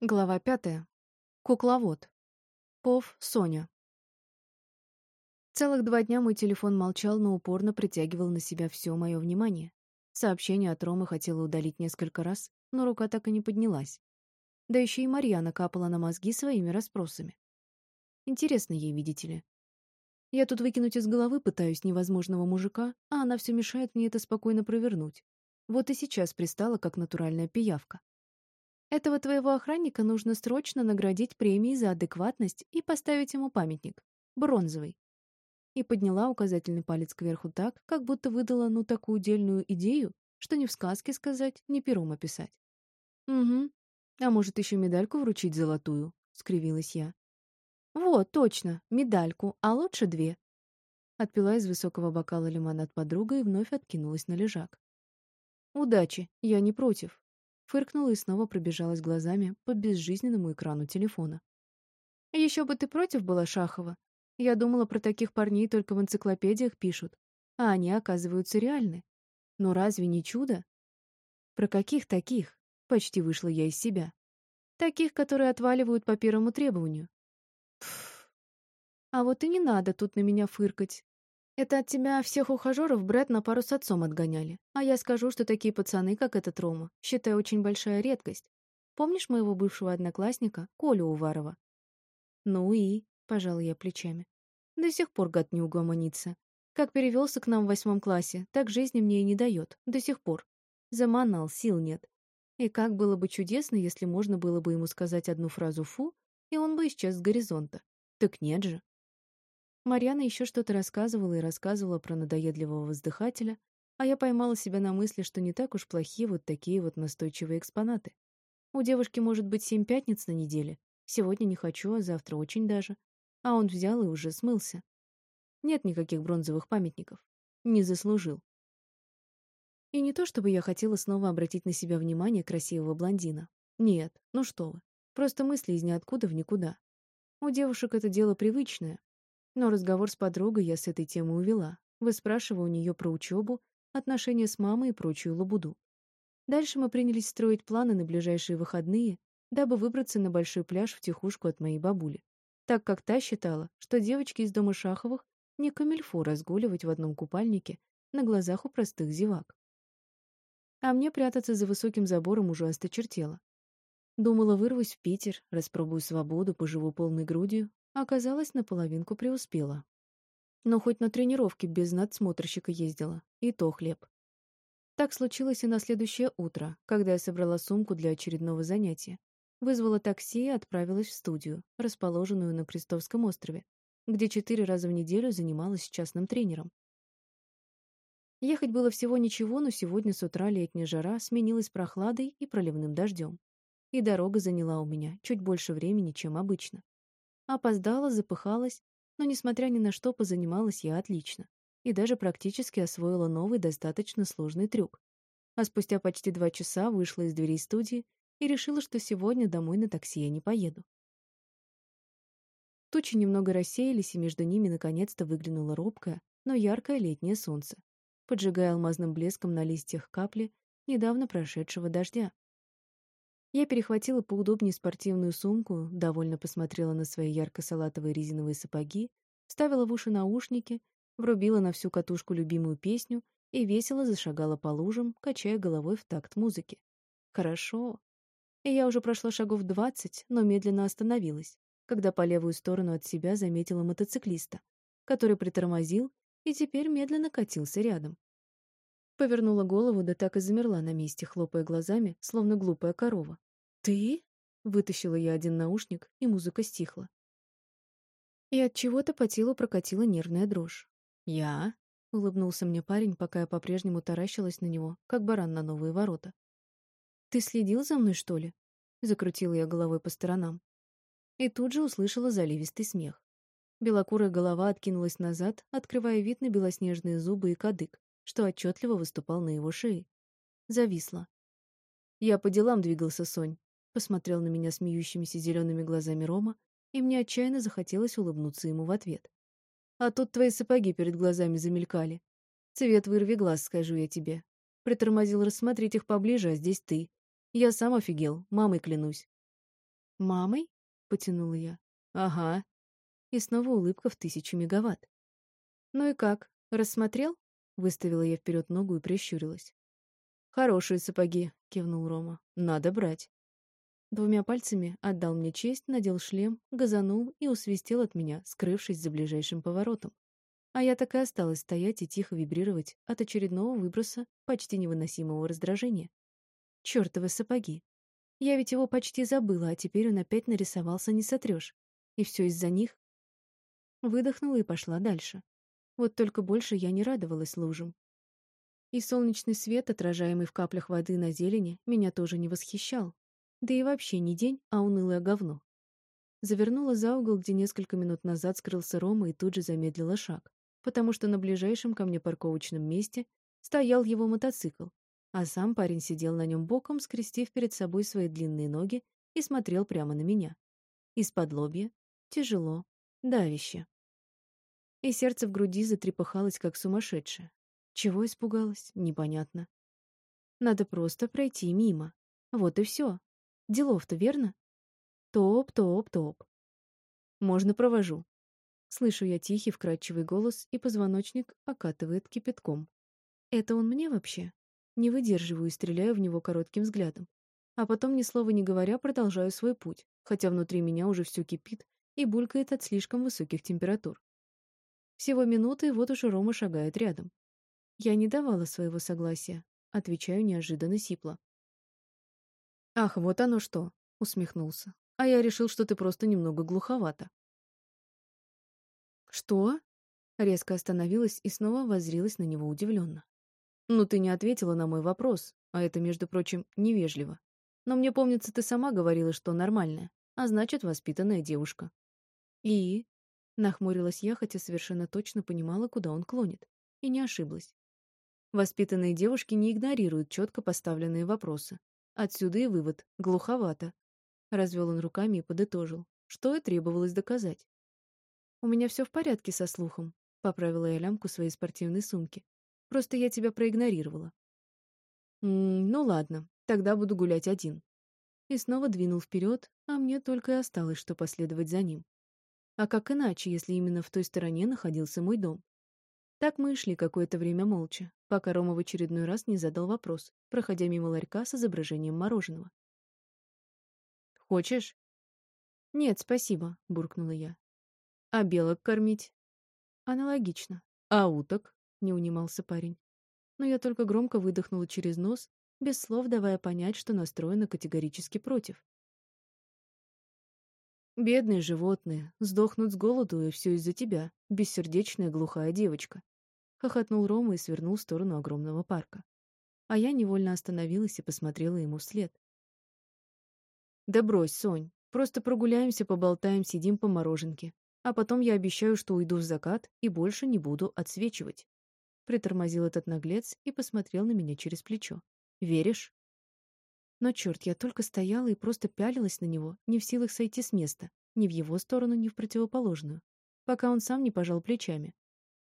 Глава пятая. Кукловод. Пов Соня. Целых два дня мой телефон молчал, но упорно притягивал на себя все мое внимание. Сообщение от Ромы хотела удалить несколько раз, но рука так и не поднялась. Да еще и Марьяна капала на мозги своими расспросами. Интересно ей, видите ли. Я тут выкинуть из головы пытаюсь невозможного мужика, а она все мешает мне это спокойно провернуть. Вот и сейчас пристала, как натуральная пиявка. Этого твоего охранника нужно срочно наградить премией за адекватность и поставить ему памятник. Бронзовый. И подняла указательный палец кверху так, как будто выдала ну такую дельную идею, что ни в сказке сказать, ни пером описать. «Угу. А может, еще медальку вручить золотую?» — скривилась я. «Вот, точно, медальку, а лучше две». Отпила из высокого бокала лимонад подруга и вновь откинулась на лежак. «Удачи, я не против. Фыркнула и снова пробежалась глазами по безжизненному экрану телефона. Еще бы ты против была, Шахова. Я думала, про таких парней только в энциклопедиях пишут, а они оказываются реальны. Но разве не чудо? Про каких таких? Почти вышла я из себя. Таких, которые отваливают по первому требованию. Пф. А вот и не надо тут на меня фыркать. Это от тебя всех ухажеров Брэд на пару с отцом отгоняли. А я скажу, что такие пацаны, как этот Рома, считаю очень большая редкость. Помнишь моего бывшего одноклассника, Колю Уварова? Ну и, пожал я плечами. До сих пор гад не угомонится. Как перевелся к нам в восьмом классе, так жизни мне и не дает. До сих пор. Заманал, сил нет. И как было бы чудесно, если можно было бы ему сказать одну фразу «фу», и он бы исчез с горизонта. Так нет же. Марьяна еще что-то рассказывала и рассказывала про надоедливого воздыхателя, а я поймала себя на мысли, что не так уж плохие вот такие вот настойчивые экспонаты. У девушки может быть семь пятниц на неделе. Сегодня не хочу, а завтра очень даже. А он взял и уже смылся. Нет никаких бронзовых памятников. Не заслужил. И не то, чтобы я хотела снова обратить на себя внимание красивого блондина. Нет, ну что вы. Просто мысли из ниоткуда в никуда. У девушек это дело привычное, но разговор с подругой я с этой темы увела, выспрашивая у нее про учебу, отношения с мамой и прочую лабуду. Дальше мы принялись строить планы на ближайшие выходные, дабы выбраться на большой пляж в тихушку от моей бабули, так как та считала, что девочки из дома Шаховых не камильфо разгуливать в одном купальнике на глазах у простых зевак. А мне прятаться за высоким забором уже осточертело. Думала, вырвусь в Питер, распробую свободу, поживу полной грудью, Оказалось, наполовинку преуспела. Но хоть на тренировке без надсмотрщика ездила, и то хлеб. Так случилось и на следующее утро, когда я собрала сумку для очередного занятия. Вызвала такси и отправилась в студию, расположенную на Крестовском острове, где четыре раза в неделю занималась частным тренером. Ехать было всего ничего, но сегодня с утра летняя жара сменилась прохладой и проливным дождем. И дорога заняла у меня чуть больше времени, чем обычно. Опоздала, запыхалась, но, несмотря ни на что, позанималась я отлично. И даже практически освоила новый, достаточно сложный трюк. А спустя почти два часа вышла из дверей студии и решила, что сегодня домой на такси я не поеду. Тучи немного рассеялись, и между ними наконец-то выглянуло робкое, но яркое летнее солнце, поджигая алмазным блеском на листьях капли недавно прошедшего дождя. Я перехватила поудобнее спортивную сумку, довольно посмотрела на свои ярко-салатовые резиновые сапоги, вставила в уши наушники, врубила на всю катушку любимую песню и весело зашагала по лужам, качая головой в такт музыки. Хорошо. И я уже прошла шагов двадцать, но медленно остановилась, когда по левую сторону от себя заметила мотоциклиста, который притормозил и теперь медленно катился рядом. Повернула голову, да так и замерла на месте, хлопая глазами, словно глупая корова. «Ты?» — вытащила я один наушник, и музыка стихла. И от чего-то по телу прокатила нервная дрожь. «Я?» — улыбнулся мне парень, пока я по-прежнему таращилась на него, как баран на новые ворота. «Ты следил за мной, что ли?» — закрутила я головой по сторонам. И тут же услышала заливистый смех. Белокурая голова откинулась назад, открывая вид на белоснежные зубы и кадык что отчетливо выступал на его шее. Зависла. «Я по делам двигался, Сонь», — посмотрел на меня смеющимися зелеными глазами Рома, и мне отчаянно захотелось улыбнуться ему в ответ. «А тут твои сапоги перед глазами замелькали. Цвет вырви глаз, скажу я тебе. Притормозил рассмотреть их поближе, а здесь ты. Я сам офигел, мамой клянусь». «Мамой?» — потянула я. «Ага». И снова улыбка в тысячу мегаватт. «Ну и как, рассмотрел?» — выставила я вперед ногу и прищурилась. «Хорошие сапоги», — кивнул Рома. «Надо брать». Двумя пальцами отдал мне честь, надел шлем, газанул и усвистел от меня, скрывшись за ближайшим поворотом. А я так и осталась стоять и тихо вибрировать от очередного выброса почти невыносимого раздражения. Чёртовы сапоги. Я ведь его почти забыла, а теперь он опять нарисовался не сотрёшь. И всё из-за них. Выдохнула и пошла дальше. Вот только больше я не радовалась лужам. И солнечный свет, отражаемый в каплях воды на зелени, меня тоже не восхищал. Да и вообще не день, а унылое говно. Завернула за угол, где несколько минут назад скрылся Рома и тут же замедлила шаг, потому что на ближайшем ко мне парковочном месте стоял его мотоцикл, а сам парень сидел на нем боком, скрестив перед собой свои длинные ноги и смотрел прямо на меня. Из-под лобья, тяжело, давище. И сердце в груди затрепыхалось, как сумасшедшее. Чего испугалась, непонятно. Надо просто пройти мимо. Вот и все. Делов-то, верно? Топ, топ, топ. Можно провожу. Слышу я тихий, вкрадчивый голос, и позвоночник окатывает кипятком. Это он мне вообще? Не выдерживаю и стреляю в него коротким взглядом. А потом, ни слова не говоря, продолжаю свой путь, хотя внутри меня уже все кипит и булькает от слишком высоких температур. Всего минуты, и вот уже Рома шагает рядом. Я не давала своего согласия, отвечаю неожиданно сипло. «Ах, вот оно что!» — усмехнулся. «А я решил, что ты просто немного глуховата». «Что?» — резко остановилась и снова воззрилась на него удивленно. «Ну, ты не ответила на мой вопрос, а это, между прочим, невежливо. Но мне помнится, ты сама говорила, что нормальная, а значит, воспитанная девушка». «И?» — нахмурилась я, хотя совершенно точно понимала, куда он клонит. И не ошиблась. Воспитанные девушки не игнорируют четко поставленные вопросы. Отсюда и вывод — глуховато. Развел он руками и подытожил, что и требовалось доказать. «У меня все в порядке со слухом», — поправила я лямку своей спортивной сумки. Просто я тебя проигнорировала. М -м, ну ладно, тогда буду гулять один. И снова двинул вперед, а мне только и осталось, что последовать за ним. А как иначе, если именно в той стороне находился мой дом? Так мы шли какое-то время молча, пока Рома в очередной раз не задал вопрос, проходя мимо ларька с изображением мороженого. «Хочешь?» «Нет, спасибо», — буркнула я. «А белок кормить?» «Аналогично». «А уток?» — не унимался парень. Но я только громко выдохнула через нос, без слов давая понять, что настроена категорически против. «Бедные животные, сдохнут с голоду, и все из-за тебя, бессердечная глухая девочка», — хохотнул Рома и свернул в сторону огромного парка. А я невольно остановилась и посмотрела ему вслед. «Да брось, Сонь, просто прогуляемся, поболтаем, сидим по мороженке, а потом я обещаю, что уйду в закат и больше не буду отсвечивать». Притормозил этот наглец и посмотрел на меня через плечо. «Веришь?» Но черт, я только стояла и просто пялилась на него, не в силах сойти с места, ни в его сторону, ни в противоположную, пока он сам не пожал плечами,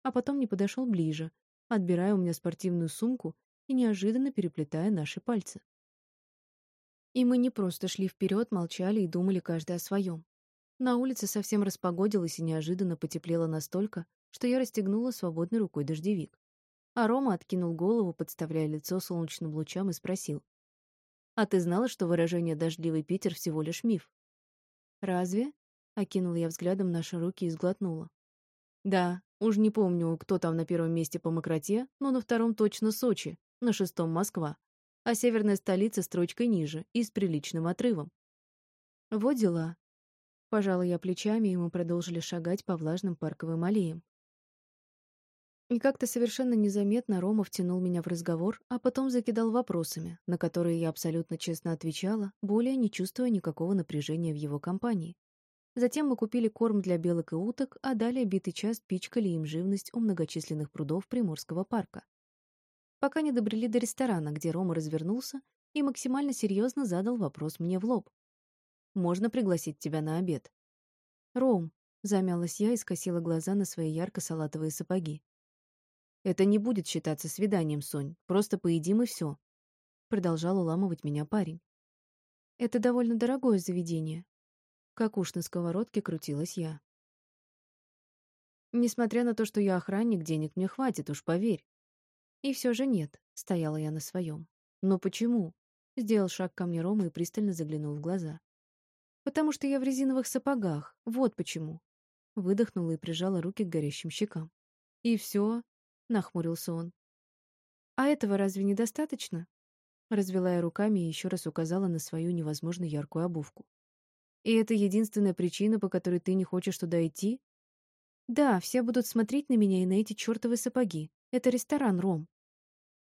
а потом не подошел ближе, отбирая у меня спортивную сумку и неожиданно переплетая наши пальцы. И мы не просто шли вперед, молчали и думали каждый о своем. На улице совсем распогодилось и неожиданно потеплело настолько, что я расстегнула свободной рукой дождевик. А Рома откинул голову, подставляя лицо солнечным лучам, и спросил. «А ты знала, что выражение «дождливый Питер» всего лишь миф?» «Разве?» — окинула я взглядом наши руки и сглотнула. «Да, уж не помню, кто там на первом месте по мокроте, но на втором точно Сочи, на шестом Москва, а северная столица строчкой ниже и с приличным отрывом». «Вот дела». Пожала я плечами, и мы продолжили шагать по влажным парковым аллеям. И как-то совершенно незаметно Рома втянул меня в разговор, а потом закидал вопросами, на которые я абсолютно честно отвечала, более не чувствуя никакого напряжения в его компании. Затем мы купили корм для белок и уток, а далее битый час пичкали им живность у многочисленных прудов Приморского парка. Пока не добрели до ресторана, где Рома развернулся и максимально серьезно задал вопрос мне в лоб. «Можно пригласить тебя на обед?» «Ром», — замялась я и скосила глаза на свои ярко-салатовые сапоги. Это не будет считаться свиданием, Сонь. Просто поедим и все. Продолжал уламывать меня парень. Это довольно дорогое заведение. как уж на сковородке крутилась я. Несмотря на то, что я охранник, денег мне хватит, уж поверь. И все же нет, стояла я на своем. Но почему? Сделал шаг ко мне Рома и пристально заглянул в глаза. Потому что я в резиновых сапогах, вот почему. Выдохнула и прижала руки к горящим щекам. И все, нахмурился он. А этого разве недостаточно? Развела я руками и еще раз указала на свою невозможно яркую обувку. И это единственная причина, по которой ты не хочешь туда идти? Да, все будут смотреть на меня и на эти чертовы сапоги. Это ресторан, Ром.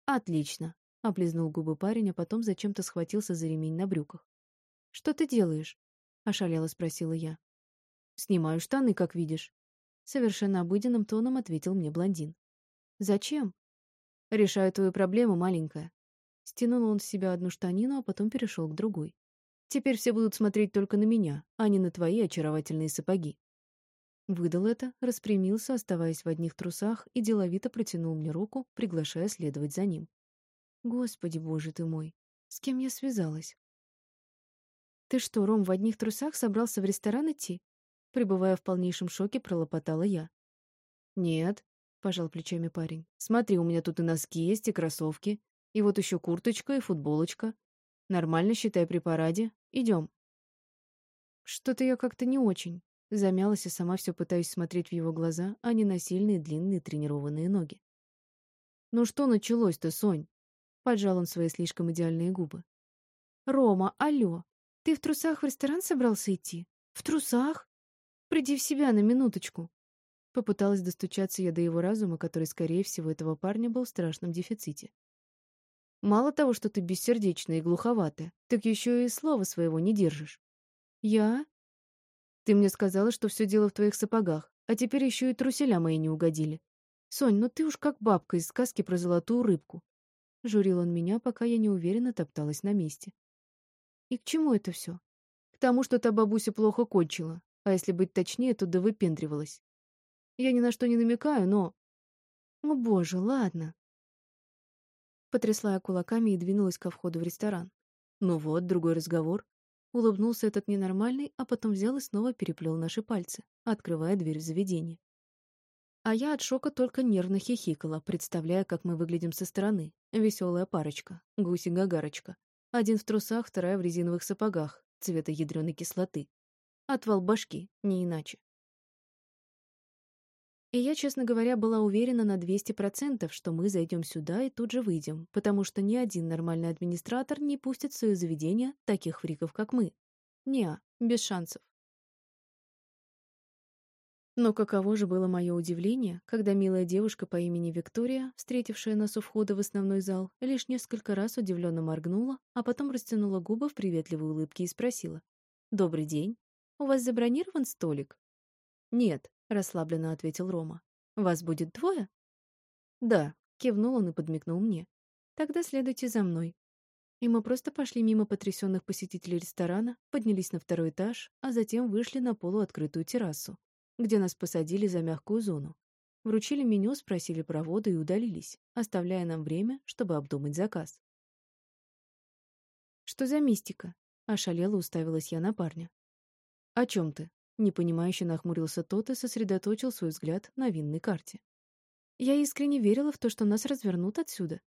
Отлично, облизнул губы парень, а потом зачем-то схватился за ремень на брюках. Что ты делаешь? ошалело спросила я. Снимаю штаны, как видишь. Совершенно обыденным тоном ответил мне блондин. Зачем? Решаю твою проблему, маленькая. Стянул он с себя одну штанину, а потом перешел к другой. Теперь все будут смотреть только на меня, а не на твои очаровательные сапоги. Выдал это, распрямился, оставаясь в одних трусах, и деловито протянул мне руку, приглашая следовать за ним. Господи, боже ты мой, с кем я связалась? Ты что, Ром, в одних трусах собрался в ресторан идти? Пребывая в полнейшем шоке, пролопотала я. Нет, пожал плечами парень. Смотри, у меня тут и носки есть, и кроссовки, и вот еще курточка и футболочка. Нормально, считай, при параде. Идем. Что-то я как-то не очень. Замялась и сама все пытаюсь смотреть в его глаза, а не на сильные, длинные, тренированные ноги. «Ну что началось-то, Сонь?» Поджал он свои слишком идеальные губы. «Рома, алло, ты в трусах в ресторан собрался идти? В трусах? Приди в себя на минуточку». Попыталась достучаться я до его разума, который, скорее всего, этого парня был в страшном дефиците. «Мало того, что ты бессердечная и глуховатая, так еще и слова своего не держишь». «Я?» Ты мне сказала, что все дело в твоих сапогах, а теперь еще и труселя мои не угодили. Сонь, ну ты уж как бабка из сказки про золотую рыбку. Журил он меня, пока я неуверенно топталась на месте. И к чему это все? К тому, что та бабуся плохо кончила, а если быть точнее, то да выпендривалась. Я ни на что не намекаю, но... О, боже, ладно. Потрясла я кулаками и двинулась ко входу в ресторан. Ну вот, другой разговор. Улыбнулся этот ненормальный, а потом взял и снова переплел наши пальцы, открывая дверь в заведение. А я от шока только нервно хихикала, представляя, как мы выглядим со стороны. Веселая парочка, гуси-гагарочка. Один в трусах, вторая в резиновых сапогах, цвета ядреной кислоты. Отвал башки, не иначе. И я, честно говоря, была уверена на 200%, что мы зайдем сюда и тут же выйдем, потому что ни один нормальный администратор не пустит в свое заведение таких фриков, как мы. Неа, без шансов. Но каково же было мое удивление, когда милая девушка по имени Виктория, встретившая нас у входа в основной зал, лишь несколько раз удивленно моргнула, а потом растянула губы в приветливой улыбке и спросила. «Добрый день. У вас забронирован столик?» «Нет», — расслабленно ответил Рома. «Вас будет двое?» «Да», — кивнул он и подмигнул мне. «Тогда следуйте за мной». И мы просто пошли мимо потрясенных посетителей ресторана, поднялись на второй этаж, а затем вышли на полуоткрытую террасу, где нас посадили за мягкую зону. Вручили меню, спросили про воду и удалились, оставляя нам время, чтобы обдумать заказ. «Что за мистика?» — ошалела уставилась я на парня. «О чем ты?» Непонимающе нахмурился тот и сосредоточил свой взгляд на винной карте. «Я искренне верила в то, что нас развернут отсюда»,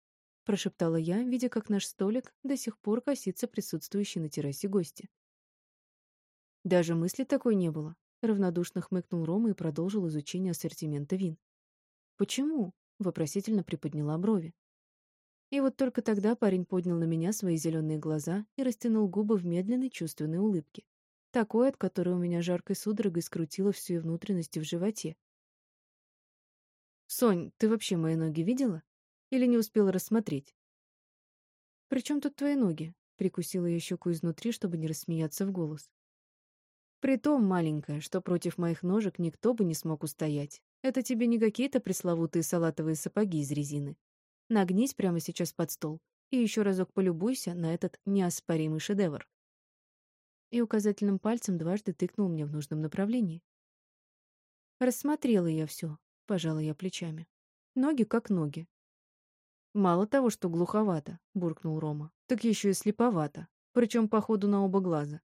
прошептала я, видя, как наш столик до сих пор косится присутствующий на террасе гости. «Даже мысли такой не было», — равнодушно хмыкнул Рома и продолжил изучение ассортимента вин. «Почему?» — вопросительно приподняла брови. И вот только тогда парень поднял на меня свои зеленые глаза и растянул губы в медленной чувственной улыбке такой, от которой у меня жаркой судорогой скрутило всю внутренности в животе. «Сонь, ты вообще мои ноги видела? Или не успела рассмотреть?» «При чем тут твои ноги?» — прикусила я щеку изнутри, чтобы не рассмеяться в голос. «Притом, маленькая, что против моих ножек никто бы не смог устоять. Это тебе не какие-то пресловутые салатовые сапоги из резины. Нагнись прямо сейчас под стол и еще разок полюбуйся на этот неоспоримый шедевр» и указательным пальцем дважды тыкнул мне в нужном направлении. Рассмотрела я все, пожала я плечами. Ноги как ноги. Мало того, что глуховато, буркнул Рома, так еще и слеповато, причем походу на оба глаза.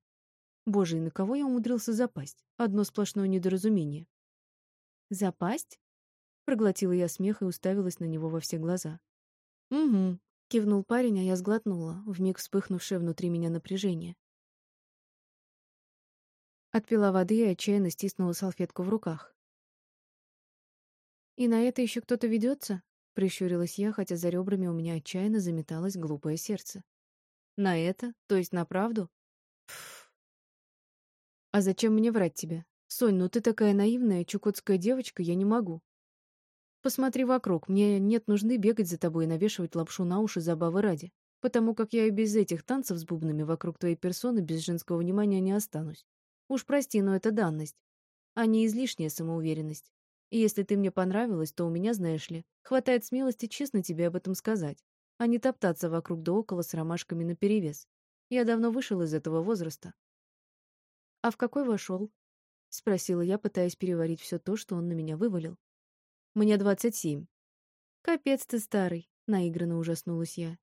Боже, и на кого я умудрился запасть? Одно сплошное недоразумение. «Запасть?» Проглотила я смех и уставилась на него во все глаза. «Угу», — кивнул парень, а я сглотнула, вмиг вспыхнувшее внутри меня напряжение. Отпила воды и отчаянно стиснула салфетку в руках. «И на это еще кто-то ведется?» — прищурилась я, хотя за ребрами у меня отчаянно заметалось глупое сердце. «На это? То есть на правду?» Пф. «А зачем мне врать тебе? Сонь, ну ты такая наивная, чукотская девочка, я не могу. Посмотри вокруг, мне нет нужды бегать за тобой и навешивать лапшу на уши забавы ради, потому как я и без этих танцев с бубнами вокруг твоей персоны без женского внимания не останусь. Уж прости, но это данность, а не излишняя самоуверенность. И если ты мне понравилась, то у меня, знаешь ли, хватает смелости честно тебе об этом сказать, а не топтаться вокруг да около с ромашками наперевес. Я давно вышел из этого возраста. «А в какой вошел?» — спросила я, пытаясь переварить все то, что он на меня вывалил. «Мне двадцать семь». «Капец ты старый», — наигранно ужаснулась я.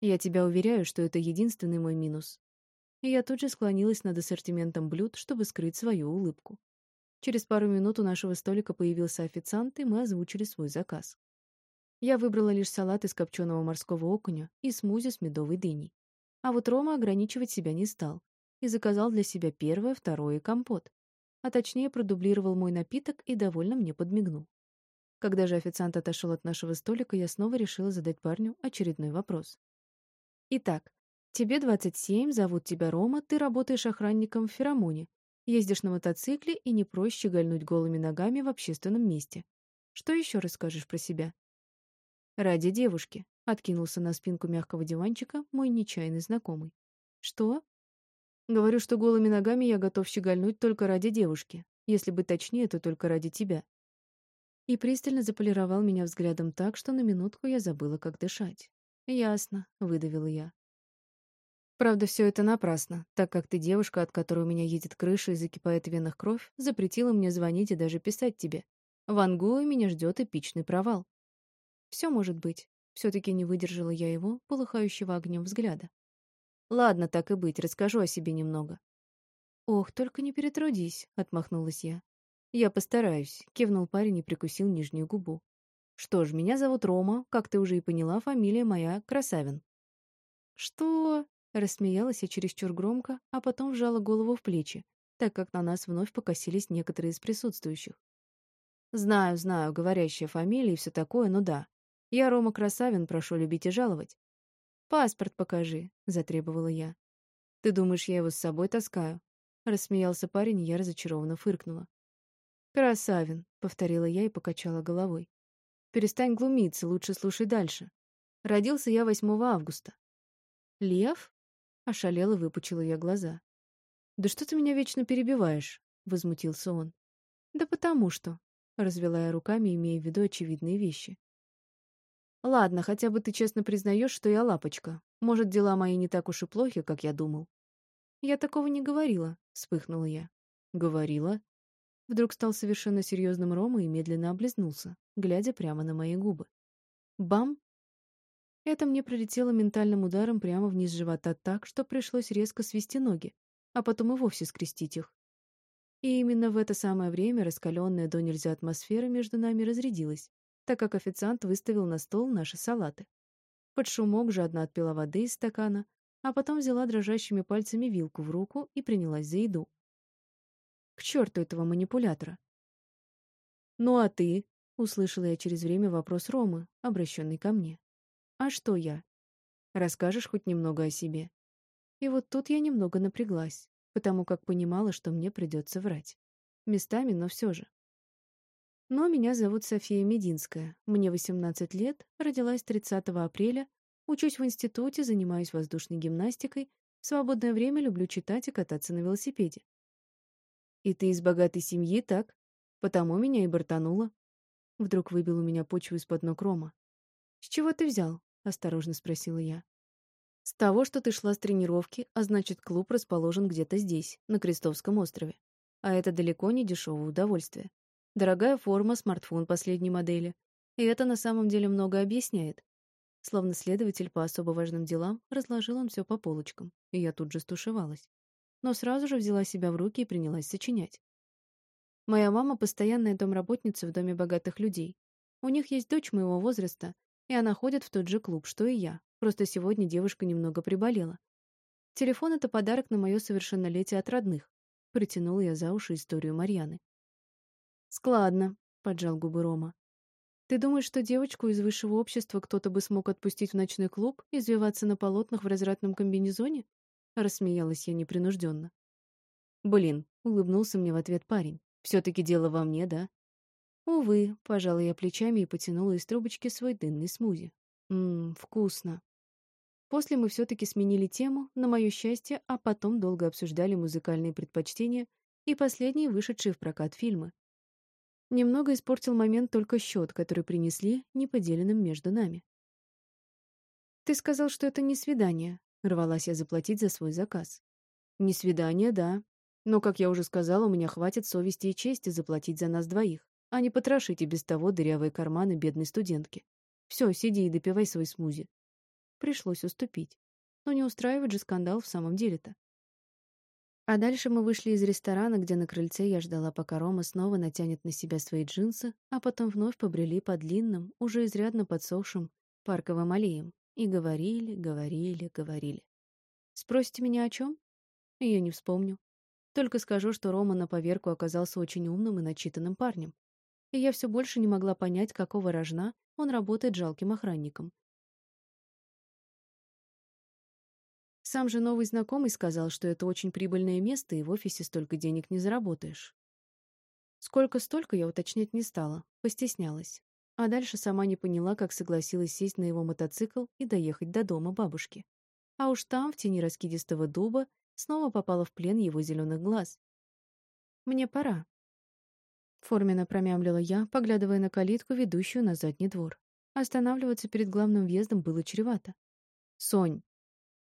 «Я тебя уверяю, что это единственный мой минус и я тут же склонилась над ассортиментом блюд, чтобы скрыть свою улыбку. Через пару минут у нашего столика появился официант, и мы озвучили свой заказ. Я выбрала лишь салат из копченого морского окуня и смузи с медовой дыней. А вот Рома ограничивать себя не стал и заказал для себя первое, второе и компот. А точнее продублировал мой напиток и довольно мне подмигнул. Когда же официант отошел от нашего столика, я снова решила задать парню очередной вопрос. «Итак, Тебе 27, зовут тебя Рома, ты работаешь охранником в Феромоне, ездишь на мотоцикле и не проще гольнуть голыми ногами в общественном месте. Что еще расскажешь про себя? Ради девушки, откинулся на спинку мягкого диванчика мой нечаянный знакомый. Что? Говорю, что голыми ногами я готов щегольнуть только ради девушки. Если быть точнее, то только ради тебя. И пристально заполировал меня взглядом так, что на минутку я забыла, как дышать. «Ясно», — выдавила я. Правда, все это напрасно, так как ты девушка, от которой у меня едет крыша и закипает в венах кровь, запретила мне звонить и даже писать тебе. В Ангуе меня ждет эпичный провал. Все может быть. Все-таки не выдержала я его, полыхающего огнем взгляда. Ладно, так и быть, расскажу о себе немного. Ох, только не перетрудись, отмахнулась я. Я постараюсь, кивнул парень и прикусил нижнюю губу. Что ж, меня зовут Рома, как ты уже и поняла, фамилия моя Красавин. Что? Рассмеялась я чересчур громко, а потом вжала голову в плечи, так как на нас вновь покосились некоторые из присутствующих. Знаю, знаю, говорящая фамилия и все такое, но да. Я Рома Красавин, прошу любить и жаловать. Паспорт покажи, затребовала я. Ты думаешь, я его с собой таскаю? Рассмеялся парень, и я разочарованно фыркнула. Красавин, повторила я и покачала головой. Перестань глумиться, лучше слушай дальше. Родился я 8 августа. Лев? Ошалела, выпучила я глаза. «Да что ты меня вечно перебиваешь?» — возмутился он. «Да потому что...» — развела я руками, имея в виду очевидные вещи. «Ладно, хотя бы ты честно признаешь, что я лапочка. Может, дела мои не так уж и плохи, как я думал». «Я такого не говорила», — вспыхнула я. «Говорила?» Вдруг стал совершенно серьезным Рома и медленно облизнулся, глядя прямо на мои губы. Бам! Это мне прилетело ментальным ударом прямо вниз живота так, что пришлось резко свести ноги, а потом и вовсе скрестить их. И именно в это самое время раскаленная до нельзя атмосфера между нами разрядилась, так как официант выставил на стол наши салаты. Под шумок жадно отпила воды из стакана, а потом взяла дрожащими пальцами вилку в руку и принялась за еду. К черту этого манипулятора. «Ну а ты?» — услышала я через время вопрос Ромы, обращенный ко мне. А что я? Расскажешь хоть немного о себе? И вот тут я немного напряглась, потому как понимала, что мне придется врать. Местами, но все же. Но меня зовут София Мединская. Мне 18 лет, родилась 30 апреля, учусь в институте, занимаюсь воздушной гимнастикой, в свободное время люблю читать и кататься на велосипеде. И ты из богатой семьи, так? Потому меня и бортануло. Вдруг выбил у меня почву из-под ног Рома. С чего ты взял? Осторожно спросила я. С того, что ты шла с тренировки, а значит, клуб расположен где-то здесь, на Крестовском острове. А это далеко не дешевое удовольствие. Дорогая форма, смартфон последней модели. И это на самом деле много объясняет. Словно следователь по особо важным делам, разложил он все по полочкам, и я тут же стушевалась. но сразу же взяла себя в руки и принялась сочинять. Моя мама — постоянная домработница в доме богатых людей. У них есть дочь моего возраста, и она ходит в тот же клуб, что и я. Просто сегодня девушка немного приболела. Телефон — это подарок на мое совершеннолетие от родных. Притянула я за уши историю Марьяны. «Складно», — поджал губы Рома. «Ты думаешь, что девочку из высшего общества кто-то бы смог отпустить в ночной клуб, извиваться на полотнах в развратном комбинезоне?» Рассмеялась я непринужденно. «Блин», — улыбнулся мне в ответ парень. «Все-таки дело во мне, да?» Увы, пожала я плечами и потянула из трубочки свой дынный смузи. Ммм, вкусно. После мы все-таки сменили тему, на мое счастье, а потом долго обсуждали музыкальные предпочтения и последние вышедшие в прокат фильмы. Немного испортил момент только счет, который принесли, неподеленным между нами. «Ты сказал, что это не свидание», — рвалась я заплатить за свой заказ. «Не свидание, да. Но, как я уже сказала, у меня хватит совести и чести заплатить за нас двоих а не потрошить и без того дырявые карманы бедной студентки. Все, сиди и допивай свой смузи. Пришлось уступить. Но не устраивать же скандал в самом деле-то. А дальше мы вышли из ресторана, где на крыльце я ждала, пока Рома снова натянет на себя свои джинсы, а потом вновь побрели по длинным, уже изрядно подсохшим парковым аллеям. И говорили, говорили, говорили. Спросите меня о чем? Я не вспомню. Только скажу, что Рома на поверку оказался очень умным и начитанным парнем, и я все больше не могла понять, какого рожна он работает жалким охранником. Сам же новый знакомый сказал, что это очень прибыльное место, и в офисе столько денег не заработаешь. Сколько-столько я уточнять не стала, постеснялась. А дальше сама не поняла, как согласилась сесть на его мотоцикл и доехать до дома бабушки. А уж там, в тени раскидистого дуба, снова попала в плен его зеленых глаз. «Мне пора», Форменно промямлила я, поглядывая на калитку, ведущую на задний двор. Останавливаться перед главным въездом было чревато. «Сонь!»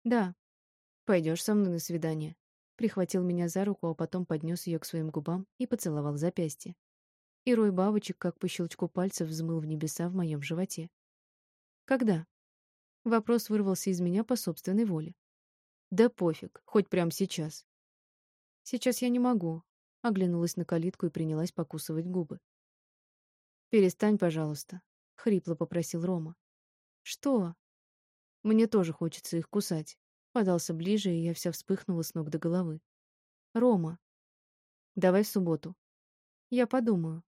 «Да. Пойдешь со мной на свидание?» Прихватил меня за руку, а потом поднес ее к своим губам и поцеловал запястье. И рой бабочек, как по щелчку пальцев, взмыл в небеса в моем животе. «Когда?» Вопрос вырвался из меня по собственной воле. «Да пофиг, хоть прямо сейчас». «Сейчас я не могу. Оглянулась на калитку и принялась покусывать губы. «Перестань, пожалуйста», — хрипло попросил Рома. «Что?» «Мне тоже хочется их кусать». Подался ближе, и я вся вспыхнула с ног до головы. «Рома, давай в субботу». «Я подумаю».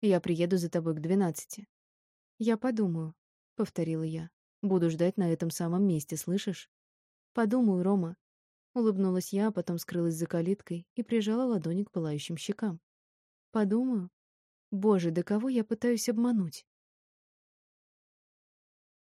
«Я приеду за тобой к двенадцати». «Я подумаю», — повторила я. «Буду ждать на этом самом месте, слышишь?» «Подумаю, Рома. Улыбнулась я, а потом скрылась за калиткой и прижала ладони к пылающим щекам. Подумаю. Боже, да кого я пытаюсь обмануть?